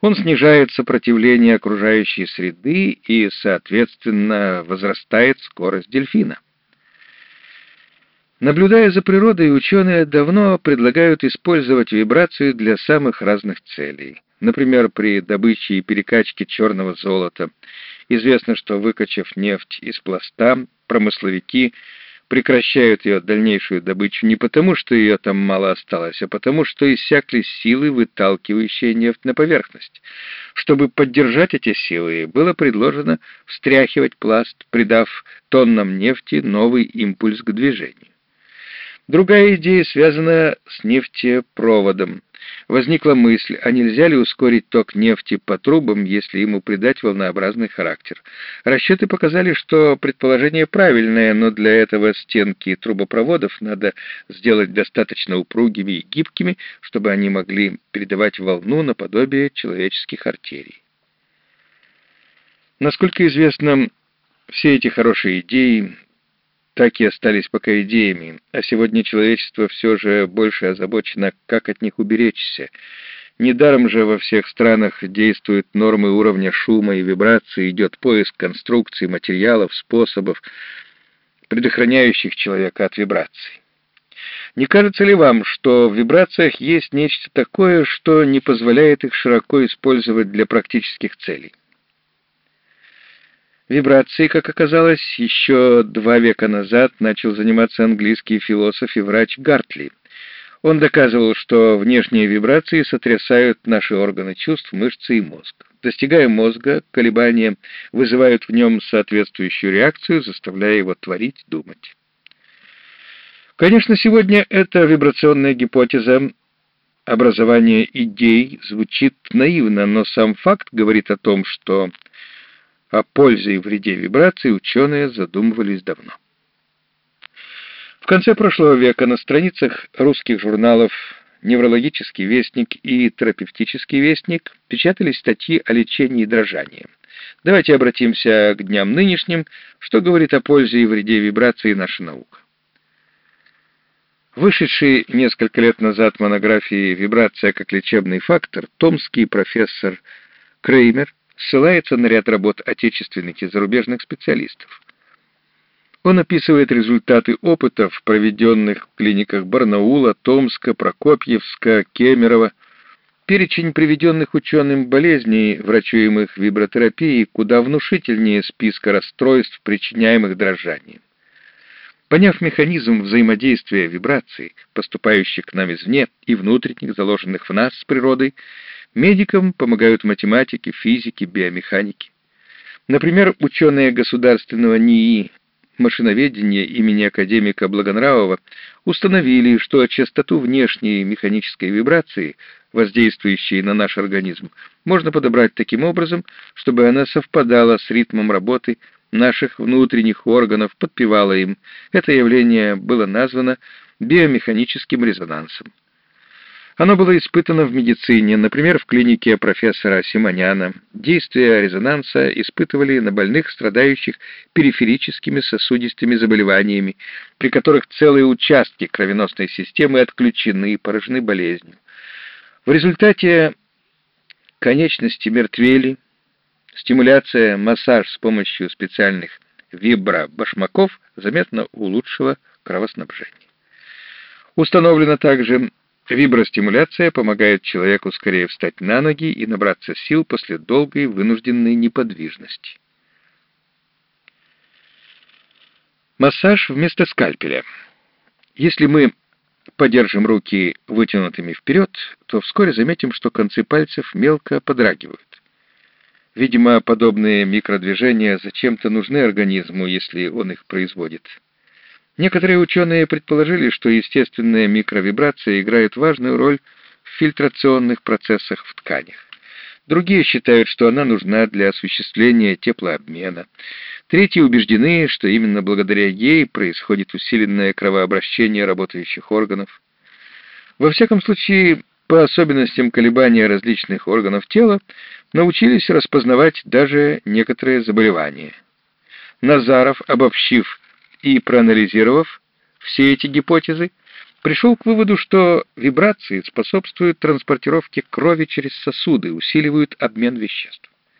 Он снижает сопротивление окружающей среды и, соответственно, возрастает скорость дельфина. Наблюдая за природой, ученые давно предлагают использовать вибрацию для самых разных целей. Например, при добыче и перекачке черного золота. Известно, что выкачав нефть из пласта, промысловики прекращают ее дальнейшую добычу не потому, что ее там мало осталось, а потому, что иссякли силы, выталкивающие нефть на поверхность. Чтобы поддержать эти силы, было предложено встряхивать пласт, придав тоннам нефти новый импульс к движению. Другая идея связана с нефтепроводом. Возникла мысль, а нельзя ли ускорить ток нефти по трубам, если ему придать волнообразный характер. Расчеты показали, что предположение правильное, но для этого стенки трубопроводов надо сделать достаточно упругими и гибкими, чтобы они могли передавать волну наподобие человеческих артерий. Насколько известно, все эти хорошие идеи так и остались пока идеями, а сегодня человечество все же больше озабочено, как от них уберечься. Недаром же во всех странах действуют нормы уровня шума и вибрации, идет поиск конструкций, материалов, способов, предохраняющих человека от вибраций. Не кажется ли вам, что в вибрациях есть нечто такое, что не позволяет их широко использовать для практических целей? Вибрацией, как оказалось, еще два века назад начал заниматься английский философ и врач Гартли. Он доказывал, что внешние вибрации сотрясают наши органы чувств, мышцы и мозг. Достигая мозга, колебания вызывают в нем соответствующую реакцию, заставляя его творить, думать. Конечно, сегодня эта вибрационная гипотеза образования идей звучит наивно, но сам факт говорит о том, что о пользе и вреде вибраций ученые задумывались давно. В конце прошлого века на страницах русских журналов «Неврологический вестник» и «Терапевтический вестник» печатались статьи о лечении дрожания. Давайте обратимся к дням нынешним, что говорит о пользе и вреде вибрации наша наука. Вышедший несколько лет назад монографии «Вибрация как лечебный фактор» томский профессор Креймер ссылается на ряд работ отечественных и зарубежных специалистов. Он описывает результаты опытов, проведенных в клиниках Барнаула, Томска, Прокопьевска, Кемерово, перечень приведенных ученым болезней, врачуемых вибротерапией, куда внушительнее списка расстройств, причиняемых дрожанием. Поняв механизм взаимодействия вибраций, поступающих к нам извне и внутренних, заложенных в нас с природой, Медикам помогают математики, физики, биомеханики. Например, ученые государственного НИИ машиноведения имени академика Благонравова установили, что частоту внешней механической вибрации, воздействующей на наш организм, можно подобрать таким образом, чтобы она совпадала с ритмом работы наших внутренних органов, подпевала им. Это явление было названо биомеханическим резонансом. Оно было испытано в медицине, например, в клинике профессора Симоняна. Действие резонанса испытывали на больных, страдающих периферическими сосудистыми заболеваниями, при которых целые участки кровеносной системы отключены и поражены болезнью. В результате конечности мертвели, стимуляция, массаж с помощью специальных вибробашмаков заметно улучшила кровоснабжение. Установлено также Вибростимуляция помогает человеку скорее встать на ноги и набраться сил после долгой вынужденной неподвижности. Массаж вместо скальпеля. Если мы подержим руки вытянутыми вперед, то вскоре заметим, что концы пальцев мелко подрагивают. Видимо, подобные микродвижения зачем-то нужны организму, если он их производит. Некоторые ученые предположили, что естественная микровибрация играет важную роль в фильтрационных процессах в тканях. Другие считают, что она нужна для осуществления теплообмена. Третьи убеждены, что именно благодаря ей происходит усиленное кровообращение работающих органов. Во всяком случае, по особенностям колебания различных органов тела научились распознавать даже некоторые заболевания. Назаров, обобщив и проанализировав все эти гипотезы, пришел к выводу, что вибрации способствуют транспортировке крови через сосуды, усиливают обмен веществ.